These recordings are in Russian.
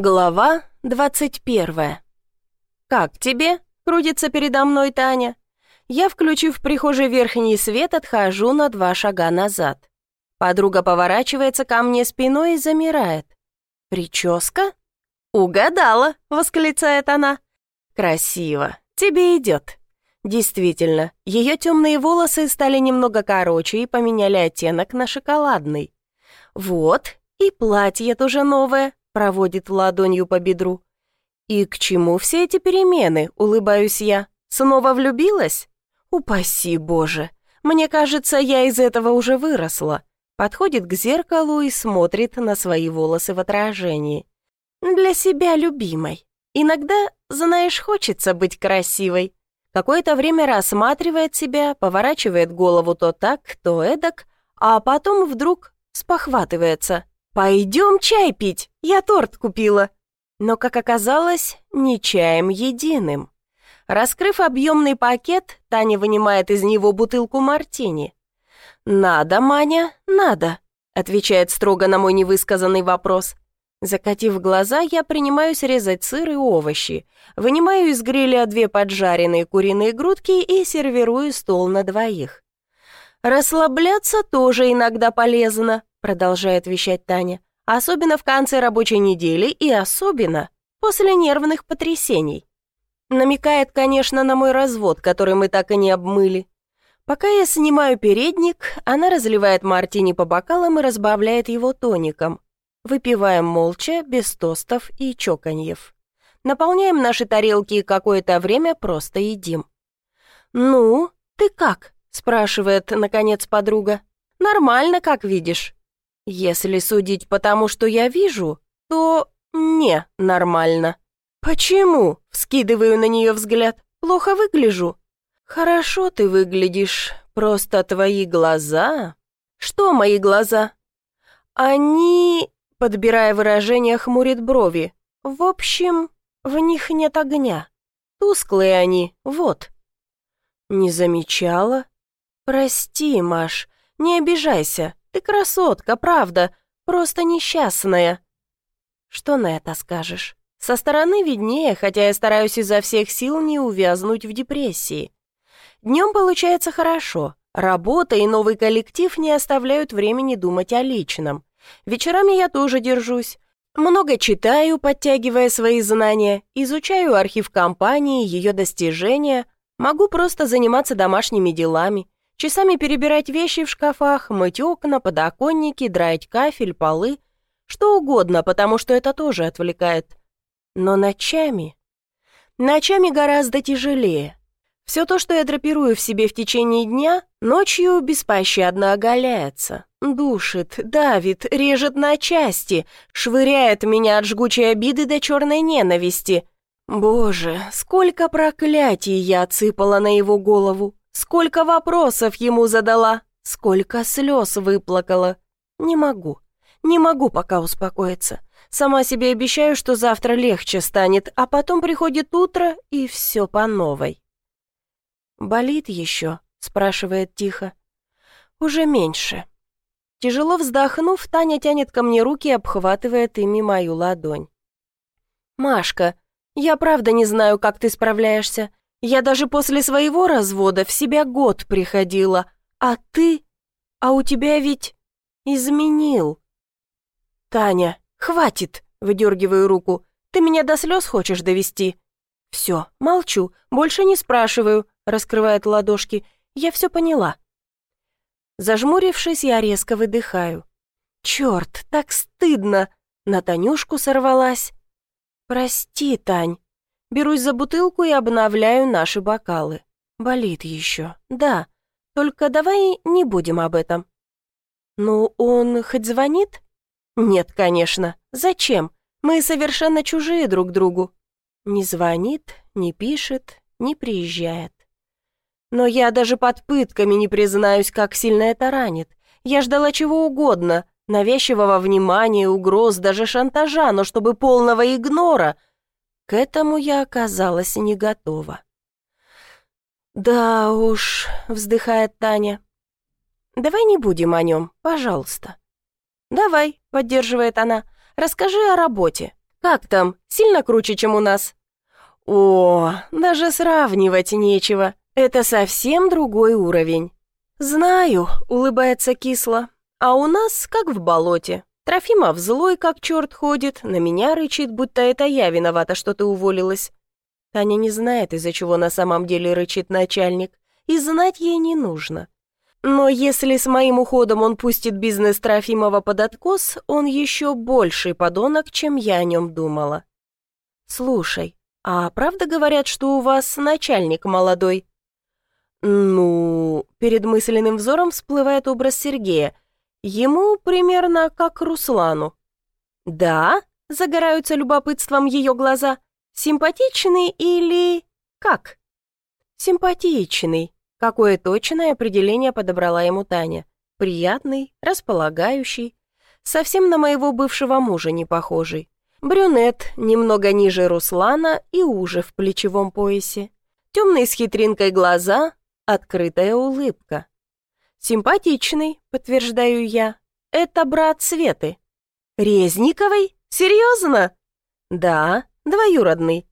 Глава двадцать первая. «Как тебе?» — крутится передо мной Таня. Я, включив в прихожей верхний свет, отхожу на два шага назад. Подруга поворачивается ко мне спиной и замирает. «Прическа?» «Угадала!» — восклицает она. «Красиво. Тебе идет». Действительно, ее темные волосы стали немного короче и поменяли оттенок на шоколадный. Вот, и платье тоже новое, проводит ладонью по бедру. «И к чему все эти перемены?» — улыбаюсь я. «Снова влюбилась?» «Упаси Боже! Мне кажется, я из этого уже выросла». Подходит к зеркалу и смотрит на свои волосы в отражении. «Для себя любимой. Иногда, знаешь, хочется быть красивой». Какое-то время рассматривает себя, поворачивает голову то так, то эдак, а потом вдруг спохватывается. «Пойдем чай пить, я торт купила». Но, как оказалось, не чаем единым. Раскрыв объемный пакет, Таня вынимает из него бутылку мартини. «Надо, Маня, надо», — отвечает строго на мой невысказанный вопрос. Закатив глаза, я принимаюсь резать сыр и овощи, вынимаю из гриля две поджаренные куриные грудки и сервирую стол на двоих. «Расслабляться тоже иногда полезно», продолжает вещать Таня. Особенно в конце рабочей недели и особенно после нервных потрясений. Намекает, конечно, на мой развод, который мы так и не обмыли. Пока я снимаю передник, она разливает мартини по бокалам и разбавляет его тоником. Выпиваем молча, без тостов и чоканьев. Наполняем наши тарелки и какое-то время просто едим. «Ну, ты как?» – спрашивает, наконец, подруга. «Нормально, как видишь». Если судить по тому, что я вижу, то не нормально. Почему? Вскидываю на нее взгляд. Плохо выгляжу. Хорошо ты выглядишь, просто твои глаза. Что мои глаза? Они, подбирая выражение, хмурит брови. В общем, в них нет огня. Тусклые они, вот. Не замечала? Прости, Маш, не обижайся. Ты красотка, правда, просто несчастная». «Что на это скажешь? Со стороны виднее, хотя я стараюсь изо всех сил не увязнуть в депрессии. Днем получается хорошо. Работа и новый коллектив не оставляют времени думать о личном. Вечерами я тоже держусь. Много читаю, подтягивая свои знания, изучаю архив компании, ее достижения, могу просто заниматься домашними делами. Часами перебирать вещи в шкафах, мыть окна, подоконники, драить кафель, полы. Что угодно, потому что это тоже отвлекает. Но ночами... Ночами гораздо тяжелее. Все то, что я драпирую в себе в течение дня, ночью беспощадно оголяется. Душит, давит, режет на части, швыряет меня от жгучей обиды до черной ненависти. Боже, сколько проклятий я отсыпала на его голову. Сколько вопросов ему задала, сколько слез выплакала. Не могу, не могу пока успокоиться. Сама себе обещаю, что завтра легче станет, а потом приходит утро, и все по новой. «Болит еще?» — спрашивает тихо. «Уже меньше». Тяжело вздохнув, Таня тянет ко мне руки и обхватывает ими мою ладонь. «Машка, я правда не знаю, как ты справляешься. Я даже после своего развода в себя год приходила, а ты... А у тебя ведь изменил. Таня, хватит, выдергиваю руку. Ты меня до слез хочешь довести? Все, молчу, больше не спрашиваю, раскрывает ладошки. Я все поняла. Зажмурившись, я резко выдыхаю. Черт, так стыдно. На Танюшку сорвалась. Прости, Тань. Берусь за бутылку и обновляю наши бокалы. Болит еще, да. Только давай не будем об этом. Ну, он хоть звонит? Нет, конечно. Зачем? Мы совершенно чужие друг другу. Не звонит, не пишет, не приезжает. Но я даже под пытками не признаюсь, как сильно это ранит. Я ждала чего угодно, навязчивого внимания, угроз, даже шантажа, но чтобы полного игнора — к этому я оказалась не готова. «Да уж», — вздыхает Таня. «Давай не будем о нем, пожалуйста». «Давай», — поддерживает она, — «расскажи о работе. Как там, сильно круче, чем у нас?» «О, даже сравнивать нечего. Это совсем другой уровень». «Знаю», — улыбается кисло. «А у нас как в болоте. Трофимов злой, как черт ходит, на меня рычит, будто это я виновата, что ты уволилась. Таня не знает, из-за чего на самом деле рычит начальник, и знать ей не нужно. Но если с моим уходом он пустит бизнес Трофимова под откос, он еще больший подонок, чем я о нем думала. Слушай, а правда говорят, что у вас начальник молодой? Ну, перед мысленным взором всплывает образ Сергея. Ему примерно как Руслану. Да, загораются любопытством ее глаза. Симпатичный или... как? Симпатичный. Какое точное определение подобрала ему Таня. Приятный, располагающий. Совсем на моего бывшего мужа не похожий. Брюнет, немного ниже Руслана и уже в плечевом поясе. Темные с хитринкой глаза, открытая улыбка. «Симпатичный», — подтверждаю я. «Это брат Светы». «Резниковой? Серьезно?» «Да, двоюродный.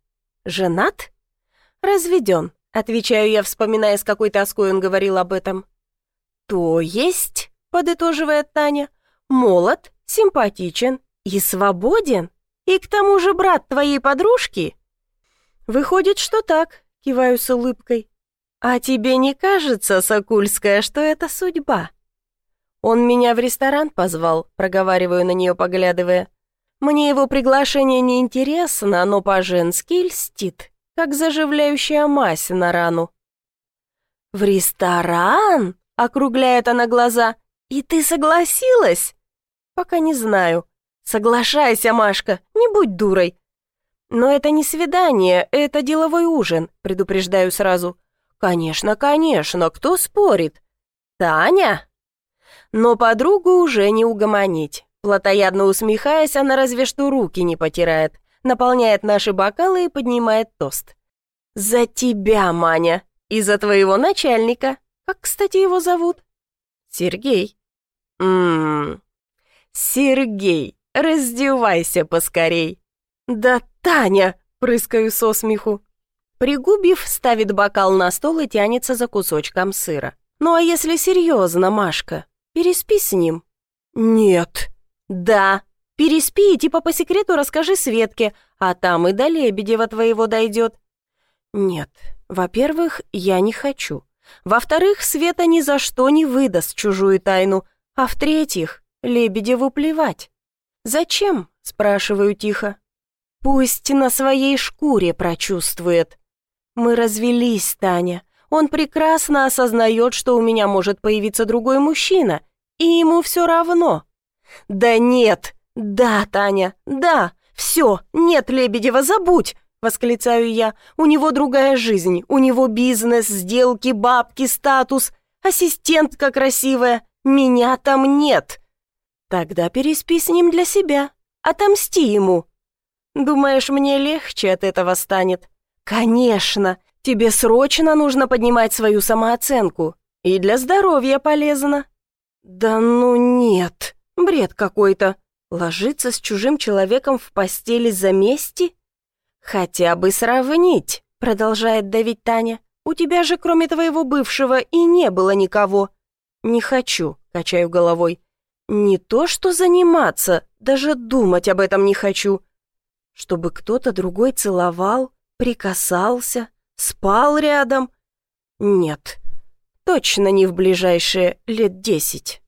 Женат?» «Разведен», — отвечаю я, вспоминая, с какой тоской он говорил об этом. «То есть», — подытоживает Таня, — «молод, симпатичен и свободен, и к тому же брат твоей подружки?» «Выходит, что так», — киваю с улыбкой. «А тебе не кажется, Сокульская, что это судьба?» «Он меня в ресторан позвал», — проговариваю на нее, поглядывая. «Мне его приглашение не интересно, но по-женски льстит, как заживляющая мазь на рану». «В ресторан?» — округляет она глаза. «И ты согласилась?» «Пока не знаю». «Соглашайся, Машка, не будь дурой». «Но это не свидание, это деловой ужин», — предупреждаю сразу. «Конечно, конечно, кто спорит?» «Таня?» Но подругу уже не угомонить. Платоядно усмехаясь, она разве что руки не потирает, наполняет наши бокалы и поднимает тост. «За тебя, Маня! И за твоего начальника! Как, кстати, его зовут?» «Сергей». «Ммм... Сергей, раздевайся поскорей!» «Да Таня!» — прыскаю со смеху. Пригубив, ставит бокал на стол и тянется за кусочком сыра. «Ну а если серьезно, Машка, переспи с ним». «Нет». «Да. Переспи и типа по секрету расскажи Светке, а там и до Лебедева твоего дойдет». «Нет. Во-первых, я не хочу. Во-вторых, Света ни за что не выдаст чужую тайну. А в-третьих, Лебедеву плевать». «Зачем?» – спрашиваю тихо. «Пусть на своей шкуре прочувствует». Мы развелись, Таня. Он прекрасно осознает, что у меня может появиться другой мужчина, и ему все равно. Да нет, да, Таня, да, все, нет Лебедева, забудь, восклицаю я. У него другая жизнь, у него бизнес, сделки, бабки, статус, ассистентка красивая. Меня там нет. Тогда переспи с ним для себя, отомсти ему. Думаешь, мне легче от этого станет? «Конечно! Тебе срочно нужно поднимать свою самооценку. И для здоровья полезно». «Да ну нет, бред какой-то. Ложиться с чужим человеком в постели за мести?» «Хотя бы сравнить», — продолжает давить Таня. «У тебя же кроме твоего бывшего и не было никого». «Не хочу», — качаю головой. «Не то что заниматься, даже думать об этом не хочу. Чтобы кто-то другой целовал, Прикасался? Спал рядом? Нет, точно не в ближайшие лет десять.